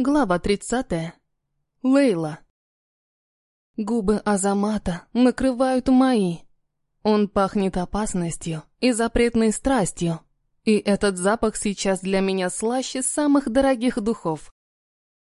Глава 30. Лейла. Губы Азамата накрывают мои. Он пахнет опасностью и запретной страстью. И этот запах сейчас для меня слаще самых дорогих духов.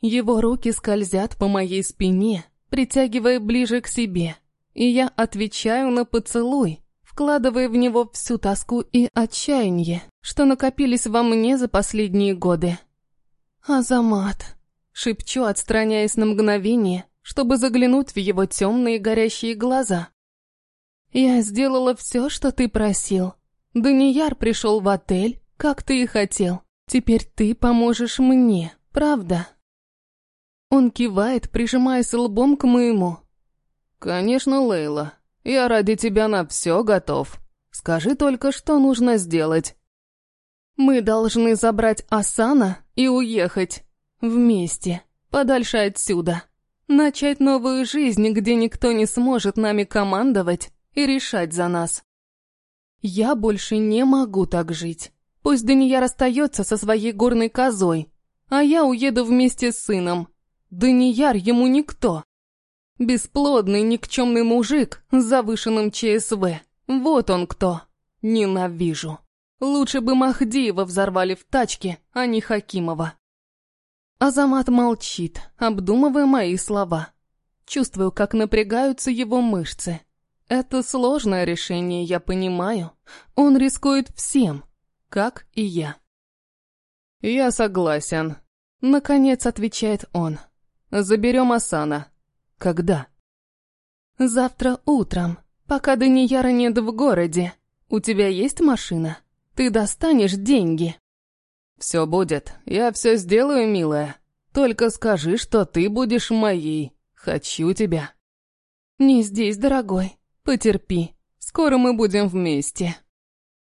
Его руки скользят по моей спине, притягивая ближе к себе. И я отвечаю на поцелуй, вкладывая в него всю тоску и отчаяние, что накопились во мне за последние годы. «Азамат!» — шепчу, отстраняясь на мгновение, чтобы заглянуть в его темные горящие глаза. «Я сделала все, что ты просил. Данияр пришел в отель, как ты и хотел. Теперь ты поможешь мне, правда?» Он кивает, прижимаясь лбом к моему. «Конечно, Лейла. Я ради тебя на все готов. Скажи только, что нужно сделать». Мы должны забрать Асана и уехать. Вместе. Подальше отсюда. Начать новую жизнь, где никто не сможет нами командовать и решать за нас. Я больше не могу так жить. Пусть Данияр остается со своей горной козой, а я уеду вместе с сыном. Данияр ему никто. Бесплодный никчемный мужик с завышенным ЧСВ. Вот он кто. Ненавижу. Лучше бы Махдиева взорвали в тачке, а не Хакимова. Азамат молчит, обдумывая мои слова. Чувствую, как напрягаются его мышцы. Это сложное решение, я понимаю. Он рискует всем, как и я. «Я согласен», — наконец отвечает он. «Заберем Асана». «Когда?» «Завтра утром, пока Данияра нет в городе. У тебя есть машина?» Ты достанешь деньги. Все будет. Я все сделаю, милая. Только скажи, что ты будешь моей. Хочу тебя. Не здесь, дорогой. Потерпи. Скоро мы будем вместе.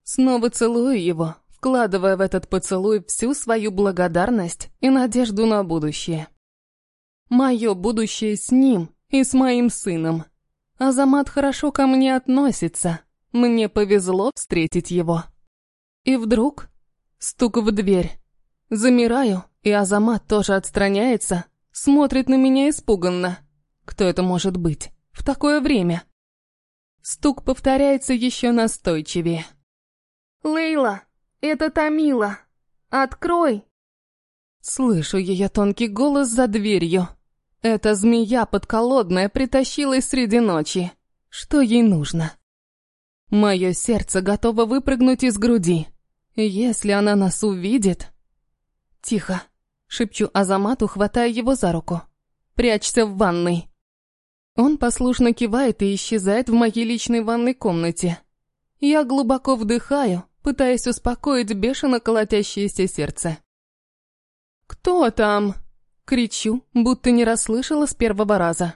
Снова целую его, вкладывая в этот поцелуй всю свою благодарность и надежду на будущее. Мое будущее с ним и с моим сыном. Азамат хорошо ко мне относится. Мне повезло встретить его. И вдруг стук в дверь. Замираю, и Азамат тоже отстраняется, смотрит на меня испуганно. Кто это может быть? В такое время? Стук повторяется еще настойчивее. «Лейла, это Тамила. Открой!» Слышу ее тонкий голос за дверью. Эта змея подколодная притащилась среди ночи. Что ей нужно? Мое сердце готово выпрыгнуть из груди. Если она нас увидит... Тихо, шепчу Азамату, хватая его за руку. Прячься в ванной. Он послушно кивает и исчезает в моей личной ванной комнате. Я глубоко вдыхаю, пытаясь успокоить бешено колотящееся сердце. «Кто там?» — кричу, будто не расслышала с первого раза.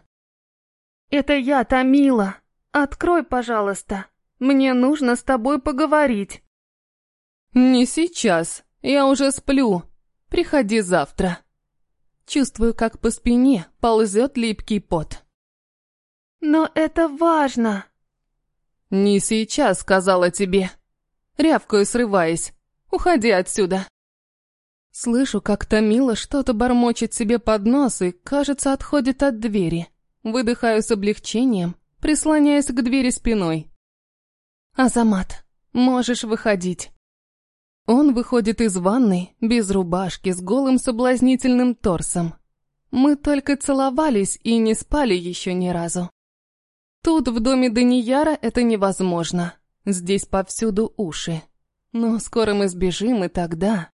«Это я, Тамила. Открой, пожалуйста». Мне нужно с тобой поговорить». «Не сейчас. Я уже сплю. Приходи завтра». Чувствую, как по спине ползет липкий пот. «Но это важно!» «Не сейчас», — сказала тебе. Рявкаю, срываясь. «Уходи отсюда!» Слышу, как Томила что-то бормочет себе под нос и, кажется, отходит от двери. Выдыхаю с облегчением, прислоняясь к двери спиной. «Азамат, можешь выходить». Он выходит из ванной, без рубашки, с голым соблазнительным торсом. Мы только целовались и не спали еще ни разу. Тут, в доме Данияра, это невозможно. Здесь повсюду уши. Но скоро мы сбежим, и тогда...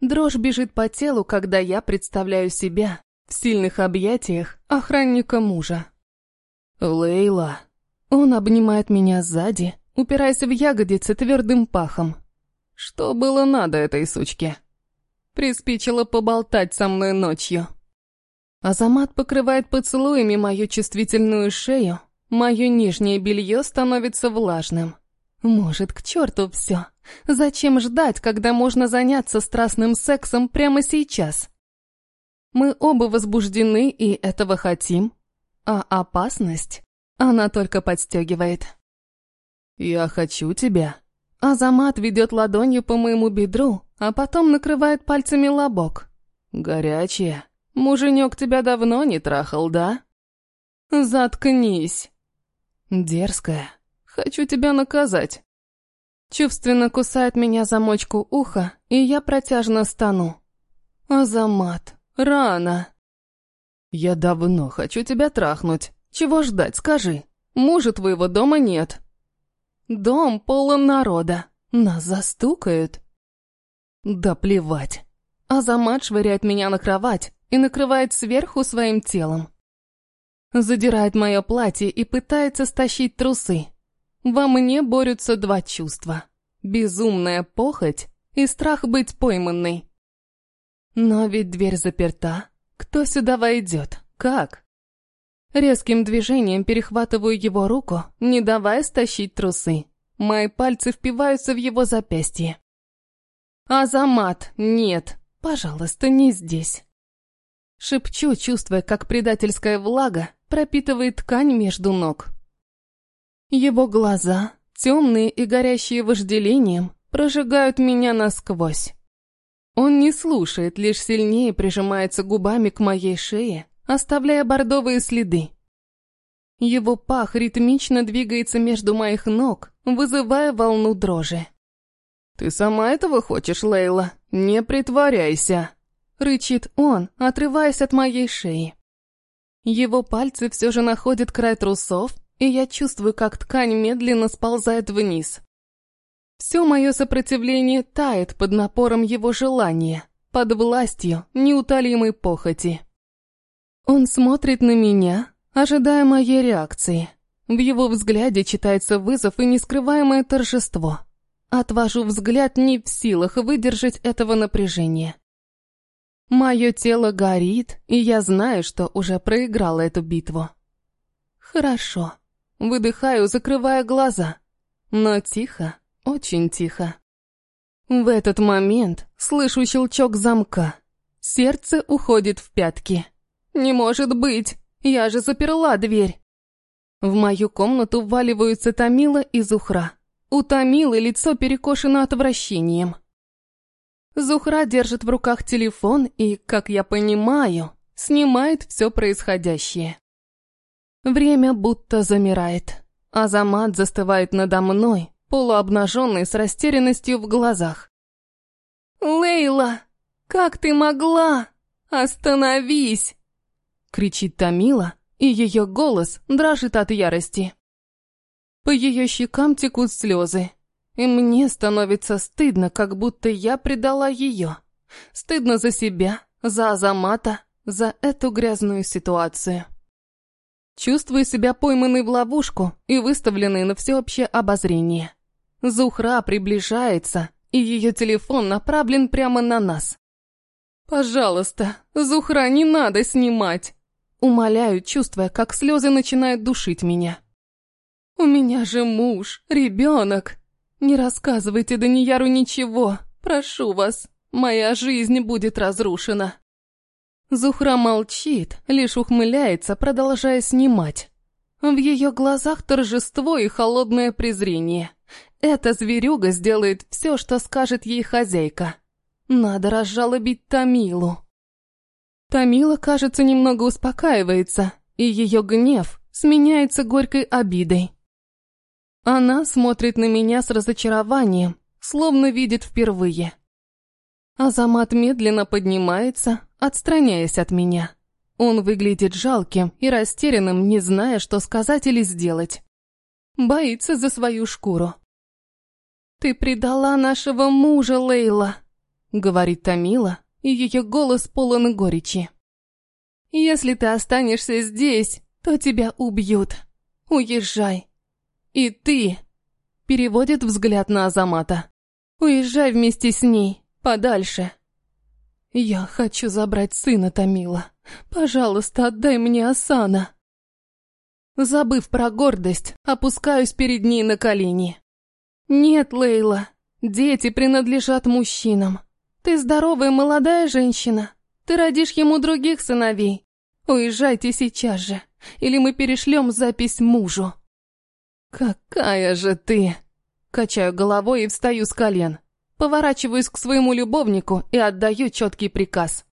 Дрожь бежит по телу, когда я представляю себя в сильных объятиях охранника мужа. «Лейла». Он обнимает меня сзади, упираясь в ягодицы твердым пахом. Что было надо этой сучке? Приспичило поболтать со мной ночью. Азамат покрывает поцелуями мою чувствительную шею, мое нижнее белье становится влажным. Может, к черту все. Зачем ждать, когда можно заняться страстным сексом прямо сейчас? Мы оба возбуждены и этого хотим, а опасность, она только подстегивает. «Я хочу тебя». Азамат ведет ладонью по моему бедру, а потом накрывает пальцами лобок. Горячая. Муженек тебя давно не трахал, да? Заткнись. Дерзкая. Хочу тебя наказать. Чувственно кусает меня замочку уха, и я протяжно стану. Азамат, рано. Я давно хочу тебя трахнуть. Чего ждать, скажи. Мужа твоего дома нет. Дом полон народа. Нас застукают. Да плевать. Азамат швыряет меня на кровать и накрывает сверху своим телом. Задирает мое платье и пытается стащить трусы. Во мне борются два чувства. Безумная похоть и страх быть пойманной. Но ведь дверь заперта. Кто сюда войдет? Как? Резким движением перехватываю его руку, не давая стащить трусы. Мои пальцы впиваются в его запястье. «Азамат, нет, пожалуйста, не здесь». Шепчу, чувствуя, как предательская влага пропитывает ткань между ног. Его глаза, темные и горящие вожделением, прожигают меня насквозь. Он не слушает, лишь сильнее прижимается губами к моей шее, оставляя бордовые следы. Его пах ритмично двигается между моих ног, вызывая волну дрожи. «Ты сама этого хочешь, Лейла? Не притворяйся!» Рычит он, отрываясь от моей шеи. Его пальцы все же находят край трусов, и я чувствую, как ткань медленно сползает вниз. Все мое сопротивление тает под напором его желания, под властью неутолимой похоти. Он смотрит на меня, ожидая моей реакции. В его взгляде читается вызов и нескрываемое торжество. Отвожу взгляд не в силах выдержать этого напряжения. Мое тело горит, и я знаю, что уже проиграла эту битву. Хорошо. Выдыхаю, закрывая глаза. Но тихо, очень тихо. В этот момент слышу щелчок замка. Сердце уходит в пятки. Не может быть! Я же заперла дверь. В мою комнату вваливаются Томила и Зухра. У Томилы лицо перекошено отвращением. Зухра держит в руках телефон и, как я понимаю, снимает все происходящее. Время будто замирает. Азамат застывает надо мной, полуобнаженный с растерянностью в глазах. «Лейла, как ты могла? Остановись!» Кричит Тамила, и ее голос дрожит от ярости. По ее щекам текут слезы, и мне становится стыдно, как будто я предала ее. Стыдно за себя, за Азамата, за эту грязную ситуацию. Чувствую себя пойманной в ловушку и выставленной на всеобщее обозрение. Зухра приближается, и ее телефон направлен прямо на нас. «Пожалуйста, Зухра, не надо снимать!» Умоляю, чувствуя, как слезы начинают душить меня. «У меня же муж, ребенок. Не рассказывайте Данияру ничего, прошу вас. Моя жизнь будет разрушена». Зухра молчит, лишь ухмыляется, продолжая снимать. В ее глазах торжество и холодное презрение. Эта зверюга сделает все, что скажет ей хозяйка. Надо разжалобить Тамилу. Тамила, кажется, немного успокаивается, и ее гнев сменяется горькой обидой. Она смотрит на меня с разочарованием, словно видит впервые. Азамат медленно поднимается, отстраняясь от меня. Он выглядит жалким и растерянным, не зная, что сказать или сделать. Боится за свою шкуру. «Ты предала нашего мужа, Лейла», — говорит Тамила, и ее голос полон горечи. «Если ты останешься здесь, то тебя убьют. Уезжай. И ты...» Переводит взгляд на Азамата. «Уезжай вместе с ней, подальше». «Я хочу забрать сына Тамила. Пожалуйста, отдай мне Асана». Забыв про гордость, опускаюсь перед ней на колени. «Нет, Лейла, дети принадлежат мужчинам. Ты здоровая молодая женщина. Ты родишь ему других сыновей. Уезжайте сейчас же, или мы перешлем запись мужу». «Какая же ты!» Качаю головой и встаю с колен. Поворачиваюсь к своему любовнику и отдаю четкий приказ.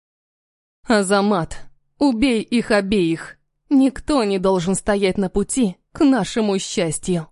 Азамат, убей их обеих. Никто не должен стоять на пути к нашему счастью.